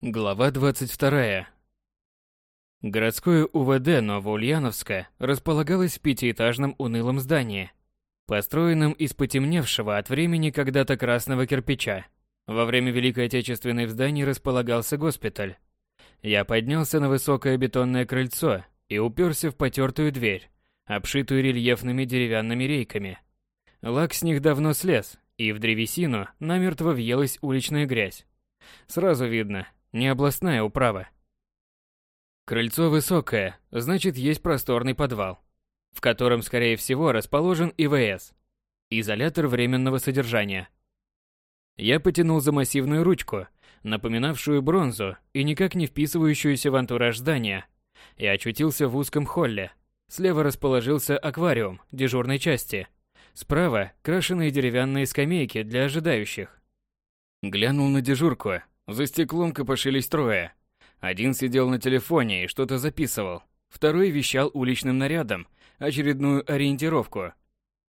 Глава 22. Городское УВД Новоульяновска располагалось в пятиэтажном унылом здании, построенном из потемневшего от времени когда-то красного кирпича. Во время Великой Отечественной в здании располагался госпиталь. Я поднялся на высокое бетонное крыльцо и уперся в потертую дверь, обшитую рельефными деревянными рейками. Лак с них давно слез, и в древесину намертво въелась уличная грязь. Сразу видно, не областная управа. Крыльцо высокое, значит есть просторный подвал, в котором, скорее всего, расположен ИВС – изолятор временного содержания. Я потянул за массивную ручку, напоминавшую бронзу и никак не вписывающуюся в антураж здания, и очутился в узком холле. Слева расположился аквариум дежурной части, справа – крашеные деревянные скамейки для ожидающих. Глянул на дежурку, за стеклом копошились трое. Один сидел на телефоне и что-то записывал. Второй вещал уличным нарядом очередную ориентировку.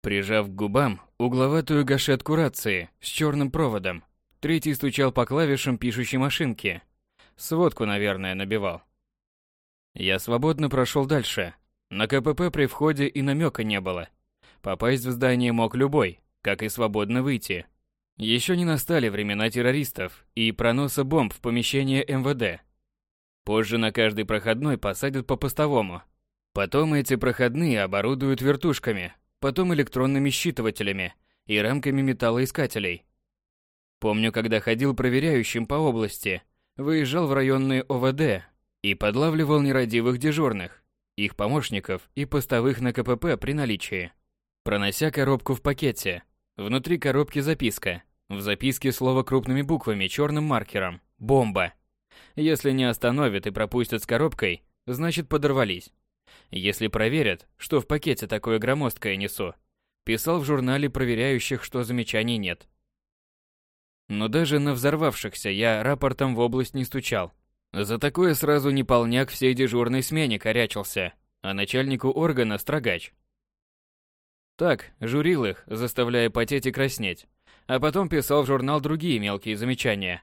Прижав к губам угловатую гашетку рации с черным проводом, третий стучал по клавишам пишущей машинки. Сводку, наверное, набивал. Я свободно прошел дальше. На КПП при входе и намека не было. Попасть в здание мог любой, как и свободно выйти. Еще не настали времена террористов и проноса бомб в помещение МВД. Позже на каждый проходной посадят по постовому. Потом эти проходные оборудуют вертушками, потом электронными считывателями и рамками металлоискателей. Помню, когда ходил проверяющим по области, выезжал в районные ОВД и подлавливал нерадивых дежурных, их помощников и постовых на КПП при наличии. Пронося коробку в пакете, Внутри коробки записка. В записке слово крупными буквами черным маркером. Бомба. Если не остановят и пропустят с коробкой, значит подорвались. Если проверят, что в пакете такое громоздкое несу, писал в журнале проверяющих, что замечаний нет. Но даже на взорвавшихся я рапортом в область не стучал. За такое сразу не полняк всей дежурной смене корячился, а начальнику органа строгач. Так, журил их, заставляя потеть и краснеть. А потом писал в журнал другие мелкие замечания.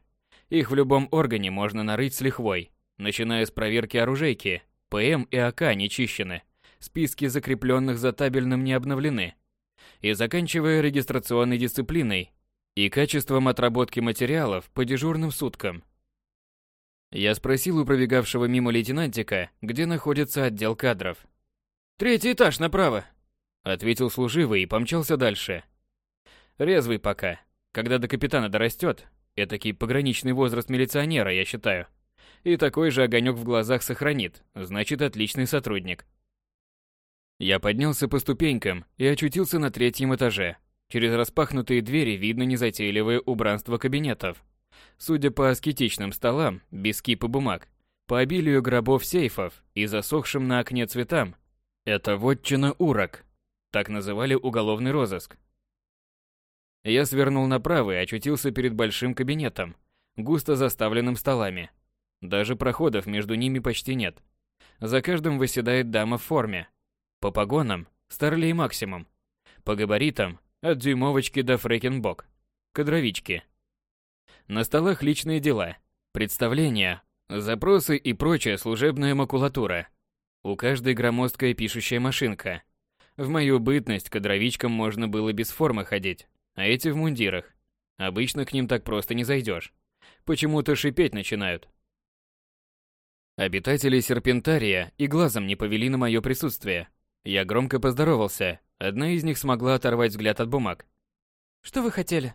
Их в любом органе можно нарыть с лихвой. Начиная с проверки оружейки, ПМ и АК не чищены, списки закрепленных за табельным не обновлены. И заканчивая регистрационной дисциплиной и качеством отработки материалов по дежурным суткам. Я спросил у пробегавшего мимо лейтенантика, где находится отдел кадров. «Третий этаж направо», Ответил служивый и помчался дальше. Резвый пока. Когда до капитана дорастет, этакий пограничный возраст милиционера, я считаю. И такой же огонек в глазах сохранит, значит отличный сотрудник. Я поднялся по ступенькам и очутился на третьем этаже. Через распахнутые двери видно незатейливое убранство кабинетов. Судя по аскетичным столам, без кипа бумаг, по обилию гробов сейфов и засохшим на окне цветам, это вотчина урок, так называли уголовный розыск. Я свернул направо и очутился перед большим кабинетом, густо заставленным столами. Даже проходов между ними почти нет. За каждым выседает дама в форме. По погонам – старлей максимум. По габаритам – от дюймовочки до фрекенбок. Кадровички. На столах личные дела, представления, запросы и прочая служебная макулатура. У каждой громоздкая пишущая машинка – в мою бытность кадровичкам можно было без формы ходить, а эти в мундирах. Обычно к ним так просто не зайдешь. Почему-то шипеть начинают. Обитатели серпентария и глазом не повели на мое присутствие. Я громко поздоровался. Одна из них смогла оторвать взгляд от бумаг. «Что вы хотели?»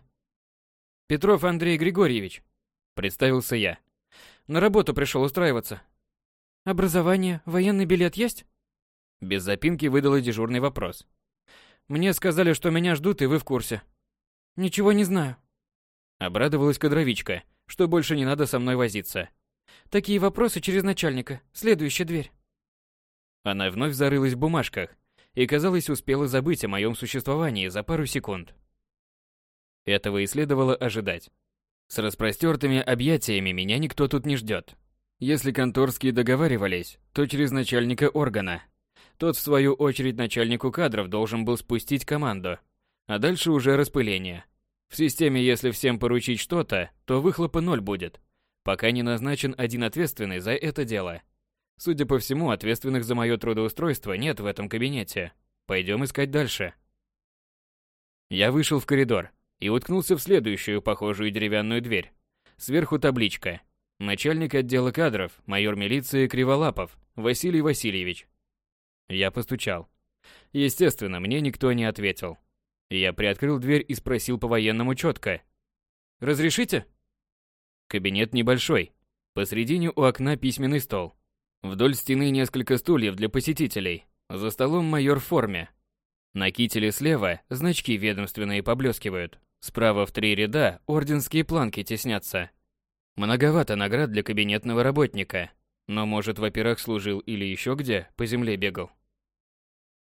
«Петров Андрей Григорьевич», — представился я. «На работу пришел устраиваться». «Образование, военный билет есть?» Без запинки выдала дежурный вопрос. Мне сказали, что меня ждут, и вы в курсе. Ничего не знаю. Обрадовалась кадровичка, что больше не надо со мной возиться. Такие вопросы через начальника. Следующая дверь. Она вновь зарылась в бумажках и, казалось, успела забыть о моем существовании за пару секунд. Этого и следовало ожидать. С распростертыми объятиями меня никто тут не ждет. Если конторские договаривались, то через начальника органа, тот, в свою очередь, начальнику кадров должен был спустить команду. А дальше уже распыление. В системе, если всем поручить что-то, то выхлопа ноль будет. пока не назначен один ответственный за это дело. Судя по всему, ответственных за мое трудоустройство нет в этом кабинете. Пойдем искать дальше. Я вышел в коридор и уткнулся в следующую похожую деревянную дверь. Сверху табличка. Начальник отдела кадров, майор милиции Криволапов, Василий Васильевич. Я постучал. Естественно, мне никто не ответил. Я приоткрыл дверь и спросил по-военному четко. «Разрешите?» Кабинет небольшой. Посредине у окна письменный стол. Вдоль стены несколько стульев для посетителей. За столом майор в форме. На кителе слева значки ведомственные поблескивают. Справа в три ряда орденские планки теснятся. Многовато наград для кабинетного работника. Но, может, в операх служил или еще где, по земле бегал.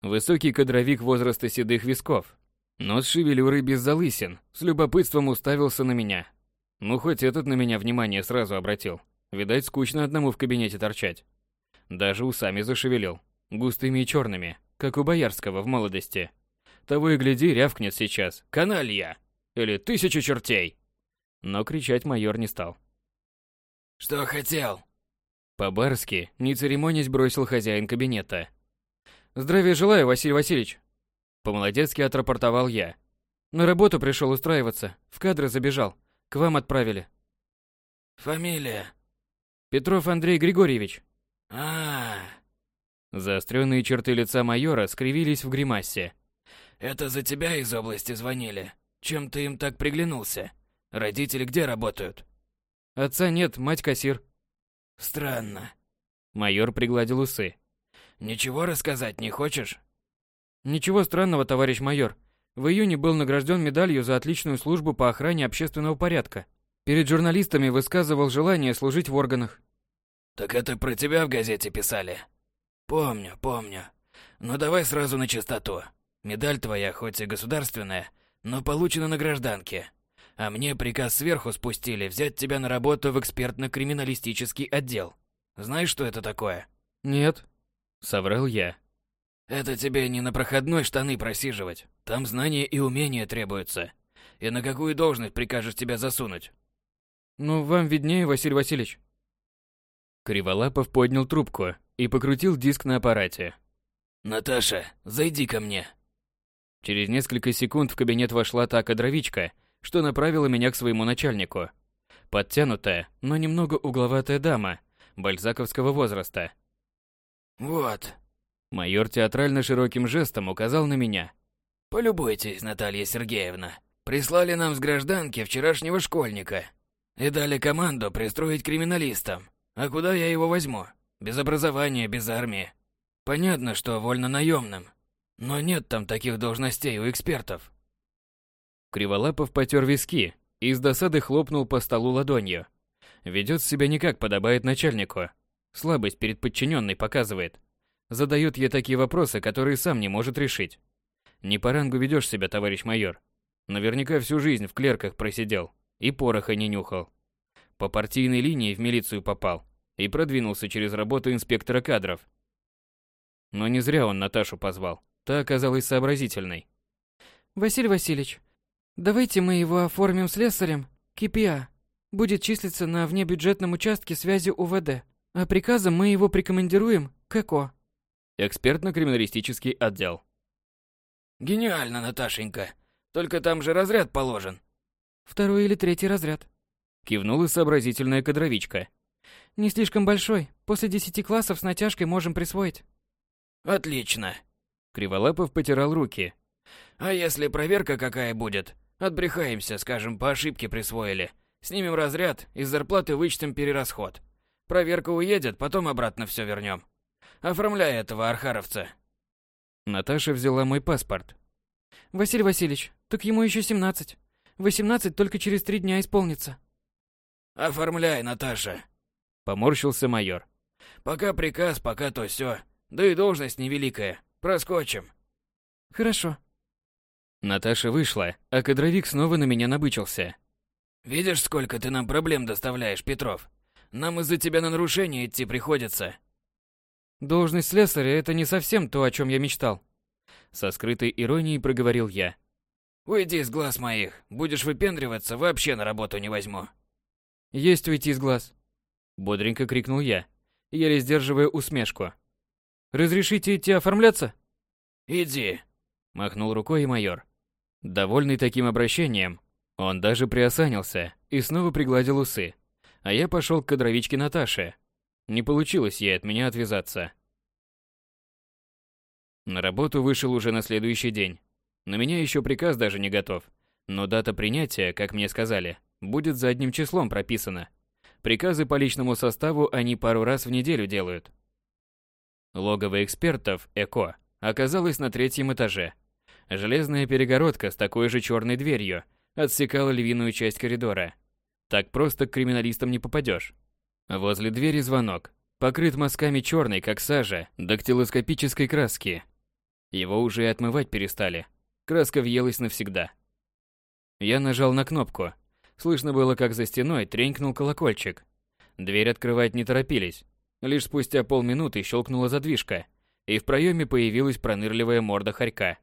Высокий кадровик возраста седых висков. Нос шевелюры без залысин, с любопытством уставился на меня. Ну, хоть этот на меня внимание сразу обратил. Видать, скучно одному в кабинете торчать. Даже усами зашевелил. Густыми и черными, как у Боярского в молодости. Того и гляди, рявкнет сейчас. «Каналья!» Или «Тысячу чертей!» Но кричать майор не стал. «Что хотел?» По-барски, не церемонясь, бросил хозяин кабинета. «Здравия желаю, Василий Васильевич!» По-молодецки отрапортовал я. «На работу пришел устраиваться, в кадры забежал. К вам отправили. Фамилия? Петров Андрей Григорьевич. А, -а, -а. Заостренные черты лица майора скривились в гримасе. Это за тебя из области звонили? Чем ты им так приглянулся? Родители где работают? Отца нет, мать кассир. Странно. Майор пригладил усы. Ничего рассказать не хочешь? Ничего странного, товарищ майор. В июне был награжден медалью за отличную службу по охране общественного порядка. Перед журналистами высказывал желание служить в органах. Так это про тебя в газете писали? Помню, помню. Но давай сразу на чистоту. Медаль твоя хоть и государственная, но получена на гражданке. А мне приказ сверху спустили взять тебя на работу в экспертно-криминалистический отдел. Знаешь, что это такое? Нет. Соврал я. Это тебе не на проходной штаны просиживать. Там знания и умения требуются. И на какую должность прикажешь тебя засунуть? Ну, вам виднее, Василий Васильевич. Криволапов поднял трубку и покрутил диск на аппарате. Наташа, зайди ко мне. Через несколько секунд в кабинет вошла та кадровичка, что направила меня к своему начальнику. Подтянутая, но немного угловатая дама, бальзаковского возраста. Вот, Майор театрально широким жестом указал на меня. «Полюбуйтесь, Наталья Сергеевна. Прислали нам с гражданки вчерашнего школьника. И дали команду пристроить криминалистам. А куда я его возьму? Без образования, без армии. Понятно, что вольно наемным. Но нет там таких должностей у экспертов». Криволапов потер виски и с досады хлопнул по столу ладонью. Ведет себя не как подобает начальнику. Слабость перед подчиненной показывает. Задает ей такие вопросы, которые сам не может решить. Не по рангу ведешь себя, товарищ майор. Наверняка всю жизнь в клерках просидел и пороха не нюхал. По партийной линии в милицию попал и продвинулся через работу инспектора кадров. Но не зря он Наташу позвал. Та оказалась сообразительной. Василий Васильевич, давайте мы его оформим слесарем КПА. Будет числиться на внебюджетном участке связи УВД. А приказом мы его прикомандируем к ЭКО экспертно-криминалистический отдел. Гениально, Наташенька. Только там же разряд положен. Второй или третий разряд. Кивнула сообразительная кадровичка. Не слишком большой. После десяти классов с натяжкой можем присвоить. Отлично. Криволапов потирал руки. А если проверка какая будет? Отбрехаемся, скажем, по ошибке присвоили. Снимем разряд, из зарплаты вычтем перерасход. Проверка уедет, потом обратно все вернем. Оформляй этого архаровца. Наташа взяла мой паспорт. Василий Васильевич, так ему еще 17. 18 только через три дня исполнится. Оформляй, Наташа. Поморщился майор. Пока приказ, пока то все. Да и должность невеликая. Проскочим. Хорошо. Наташа вышла, а кадровик снова на меня набычился. Видишь, сколько ты нам проблем доставляешь, Петров? Нам из-за тебя на нарушение идти приходится. Должность слесаря – это не совсем то, о чем я мечтал. Со скрытой иронией проговорил я. Уйди из глаз моих. Будешь выпендриваться, вообще на работу не возьму. Есть уйти из глаз. Бодренько крикнул я, еле сдерживая усмешку. Разрешите идти оформляться? Иди, махнул рукой и майор. Довольный таким обращением, он даже приосанился и снова пригладил усы. А я пошел к кадровичке Наташе. Не получилось ей от меня отвязаться. На работу вышел уже на следующий день. На меня еще приказ даже не готов. Но дата принятия, как мне сказали, будет задним числом прописана. Приказы по личному составу они пару раз в неделю делают. Логово экспертов, ЭКО, оказалось на третьем этаже. Железная перегородка с такой же черной дверью отсекала львиную часть коридора. Так просто к криминалистам не попадешь. Возле двери звонок, покрыт мазками черной, как сажа, дактилоскопической краски. Его уже и отмывать перестали. Краска въелась навсегда. Я нажал на кнопку. Слышно было, как за стеной тренькнул колокольчик. Дверь открывать не торопились. Лишь спустя полминуты щелкнула задвижка, и в проеме появилась пронырливая морда хорька.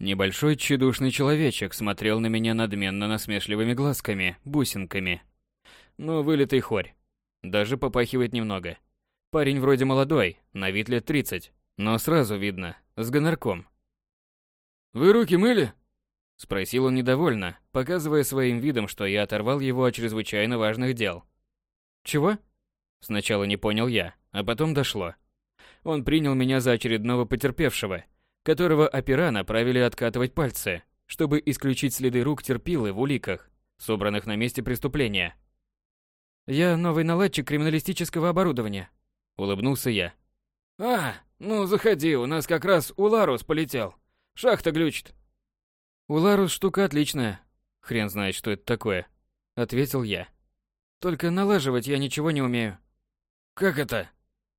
Небольшой тщедушный человечек смотрел на меня надменно насмешливыми глазками, бусинками. Ну, вылитый хорь. Даже попахивает немного. Парень вроде молодой, на вид лет 30, но сразу видно, с гонорком. «Вы руки мыли?» Спросил он недовольно, показывая своим видом, что я оторвал его от чрезвычайно важных дел. «Чего?» Сначала не понял я, а потом дошло. Он принял меня за очередного потерпевшего, которого опера направили откатывать пальцы, чтобы исключить следы рук терпилы в уликах, собранных на месте преступления. «Я новый наладчик криминалистического оборудования», — улыбнулся я. «А, ну заходи, у нас как раз Уларус полетел. Шахта глючит». «Уларус штука отличная». «Хрен знает, что это такое», — ответил я. «Только налаживать я ничего не умею». «Как это?»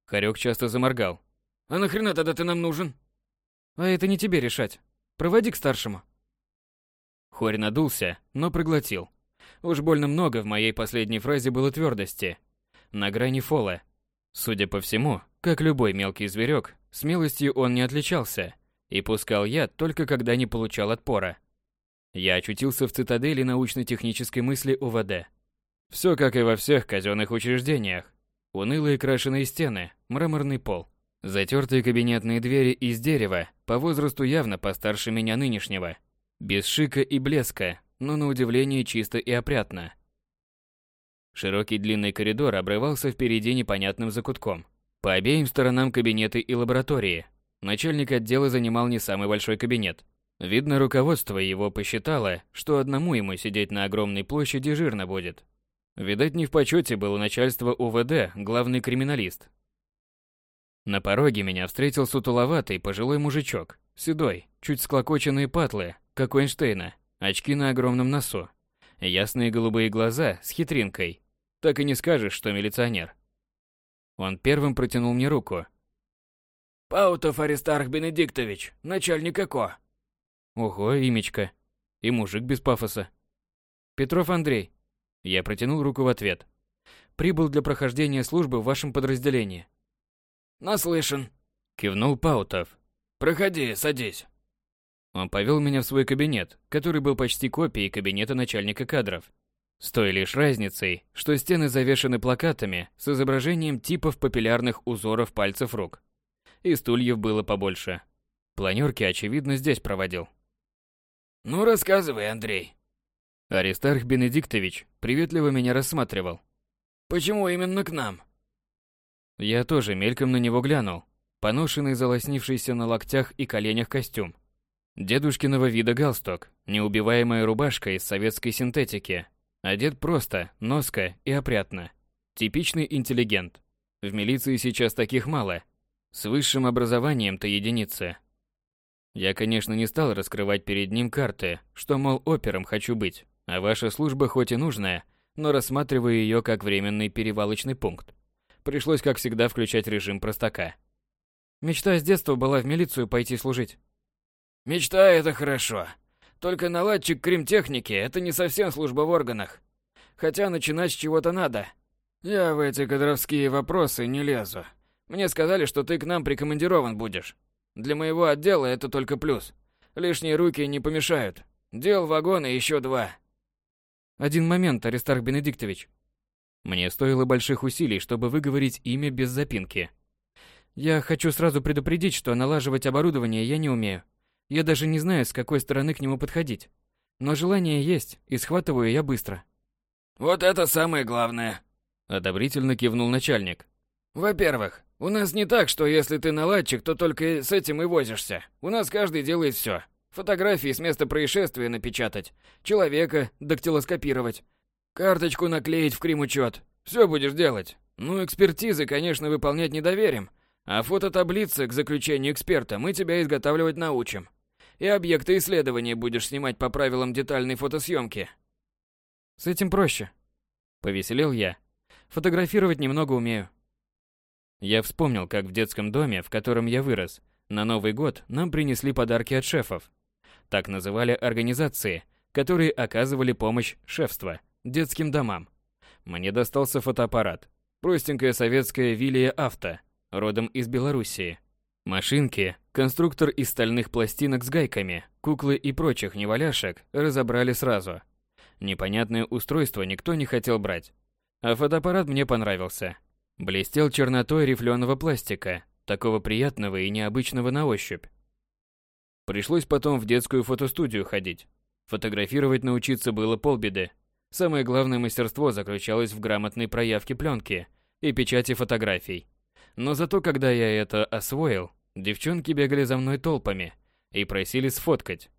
Хорёк часто заморгал. «А нахрена тогда ты нам нужен?» «А это не тебе решать. Проводи к старшему». Хорь надулся, но проглотил. Уж больно много в моей последней фразе было твердости. На грани фола. Судя по всему, как любой мелкий зверек, смелостью он не отличался и пускал яд только когда не получал отпора. Я очутился в цитадели научно-технической мысли УВД. Все как и во всех казенных учреждениях. Унылые крашеные стены, мраморный пол, затертые кабинетные двери из дерева, по возрасту явно постарше меня нынешнего. Без шика и блеска, но на удивление чисто и опрятно. Широкий длинный коридор обрывался впереди непонятным закутком. По обеим сторонам кабинеты и лаборатории, Начальник отдела занимал не самый большой кабинет. Видно, руководство его посчитало, что одному ему сидеть на огромной площади жирно будет. Видать, не в почете было начальство УВД, главный криминалист. На пороге меня встретил сутуловатый пожилой мужичок, седой, чуть склокоченные патлы, как у Эйнштейна, очки на огромном носу, ясные голубые глаза с хитринкой. Так и не скажешь, что милиционер. Он первым протянул мне руку, Паутов Аристарх Бенедиктович, начальник ЭКО. Ого, имечко. И мужик без пафоса. Петров Андрей. Я протянул руку в ответ. Прибыл для прохождения службы в вашем подразделении. Наслышан. Кивнул Паутов. Проходи, садись. Он повел меня в свой кабинет, который был почти копией кабинета начальника кадров. С той лишь разницей, что стены завешаны плакатами с изображением типов популярных узоров пальцев рук и стульев было побольше. Планерки, очевидно, здесь проводил. «Ну, рассказывай, Андрей». Аристарх Бенедиктович приветливо меня рассматривал. «Почему именно к нам?» Я тоже мельком на него глянул. Поношенный, залоснившийся на локтях и коленях костюм. Дедушкиного вида галстук, неубиваемая рубашка из советской синтетики. Одет просто, носко и опрятно. Типичный интеллигент. В милиции сейчас таких мало, с высшим образованием-то единицы. Я, конечно, не стал раскрывать перед ним карты, что, мол, опером хочу быть, а ваша служба хоть и нужная, но рассматриваю ее как временный перевалочный пункт. Пришлось, как всегда, включать режим простака. Мечта с детства была в милицию пойти служить. Мечта – это хорошо. Только наладчик кримтехники – это не совсем служба в органах. Хотя начинать с чего-то надо. Я в эти кадровские вопросы не лезу. Мне сказали, что ты к нам прикомандирован будешь. Для моего отдела это только плюс. Лишние руки не помешают. Дел вагона еще два. Один момент, Аристарх Бенедиктович. Мне стоило больших усилий, чтобы выговорить имя без запинки. Я хочу сразу предупредить, что налаживать оборудование я не умею. Я даже не знаю, с какой стороны к нему подходить. Но желание есть, и схватываю я быстро. Вот это самое главное, одобрительно кивнул начальник. Во-первых, у нас не так, что если ты наладчик, то только с этим и возишься. У нас каждый делает все. Фотографии с места происшествия напечатать, человека дактилоскопировать, карточку наклеить в кримучет. Все будешь делать. Ну, экспертизы, конечно, выполнять не доверим, а фототаблицы к заключению эксперта мы тебя изготавливать научим. И объекты исследования будешь снимать по правилам детальной фотосъемки. С этим проще. Повеселел я. Фотографировать немного умею. Я вспомнил, как в детском доме, в котором я вырос, на Новый год нам принесли подарки от шефов. Так называли организации, которые оказывали помощь шефства детским домам. Мне достался фотоаппарат. Простенькая советская Вилия Авто, родом из Белоруссии. Машинки, конструктор из стальных пластинок с гайками, куклы и прочих неваляшек разобрали сразу. Непонятное устройство никто не хотел брать. А фотоаппарат мне понравился. Блестел чернотой рифленого пластика, такого приятного и необычного на ощупь. Пришлось потом в детскую фотостудию ходить. Фотографировать научиться было полбеды. Самое главное мастерство заключалось в грамотной проявке пленки и печати фотографий. Но зато когда я это освоил, девчонки бегали за мной толпами и просили сфоткать.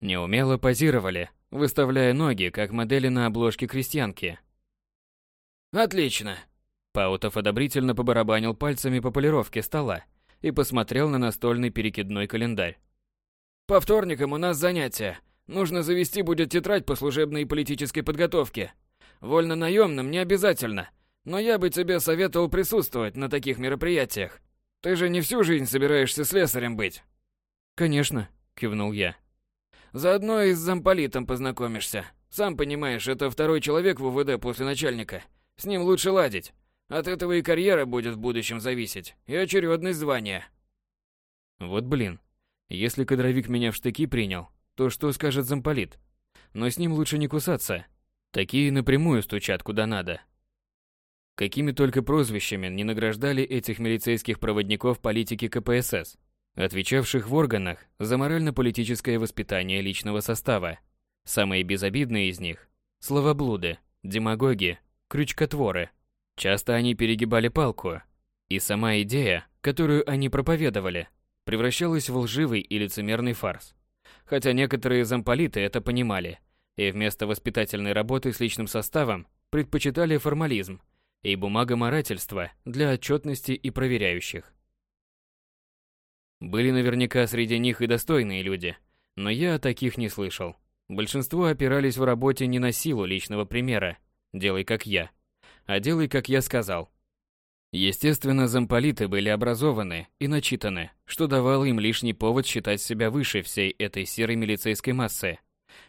Неумело позировали, выставляя ноги, как модели на обложке крестьянки. «Отлично!» Паутов одобрительно побарабанил пальцами по полировке стола и посмотрел на настольный перекидной календарь. По вторникам у нас занятия. Нужно завести будет тетрадь по служебной и политической подготовке. Вольно наемным не обязательно, но я бы тебе советовал присутствовать на таких мероприятиях. Ты же не всю жизнь собираешься слесарем быть. Конечно, кивнул я. Заодно и с замполитом познакомишься. Сам понимаешь, это второй человек в УВД после начальника. С ним лучше ладить. От этого и карьера будет в будущем зависеть, и очередность звания. Вот блин, если кадровик меня в штыки принял, то что скажет замполит? Но с ним лучше не кусаться. Такие напрямую стучат куда надо. Какими только прозвищами не награждали этих милицейских проводников политики КПСС, отвечавших в органах за морально-политическое воспитание личного состава. Самые безобидные из них – словоблуды, демагоги, крючкотворы. Часто они перегибали палку, и сама идея, которую они проповедовали, превращалась в лживый и лицемерный фарс. Хотя некоторые замполиты это понимали, и вместо воспитательной работы с личным составом предпочитали формализм и бумагоморательство для отчетности и проверяющих. Были наверняка среди них и достойные люди, но я о таких не слышал. Большинство опирались в работе не на силу личного примера «делай как я», а делай как я сказал. Естественно, замполиты были образованы и начитаны, что давало им лишний повод считать себя выше всей этой серой милицейской массы.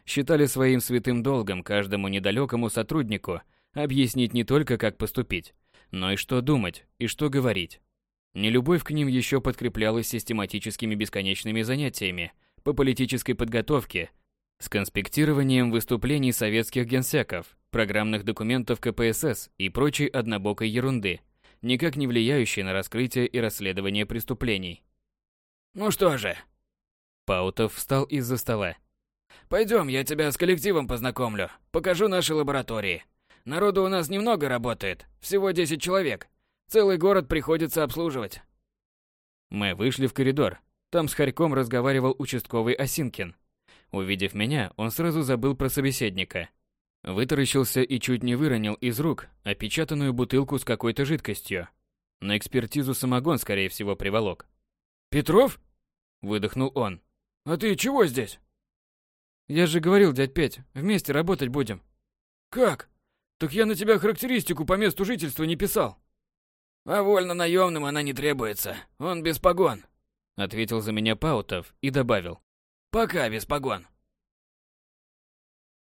Считали своим святым долгом каждому недалекому сотруднику объяснить не только, как поступить, но и что думать и что говорить. Нелюбовь к ним еще подкреплялась систематическими бесконечными занятиями по политической подготовке с конспектированием выступлений советских генсеков, программных документов КПСС и прочей однобокой ерунды – никак не влияющие на раскрытие и расследование преступлений. «Ну что же?» Паутов встал из-за стола. «Пойдем, я тебя с коллективом познакомлю, покажу наши лаборатории. Народу у нас немного работает, всего 10 человек. Целый город приходится обслуживать». Мы вышли в коридор. Там с Харьком разговаривал участковый Осинкин. Увидев меня, он сразу забыл про собеседника. Вытаращился и чуть не выронил из рук опечатанную бутылку с какой-то жидкостью. На экспертизу самогон, скорее всего, приволок. «Петров?» – выдохнул он. «А ты чего здесь?» «Я же говорил, дядь Петь, вместе работать будем». «Как? Так я на тебя характеристику по месту жительства не писал». «А вольно наемным она не требуется, он без погон», – ответил за меня Паутов и добавил. «Пока без погон».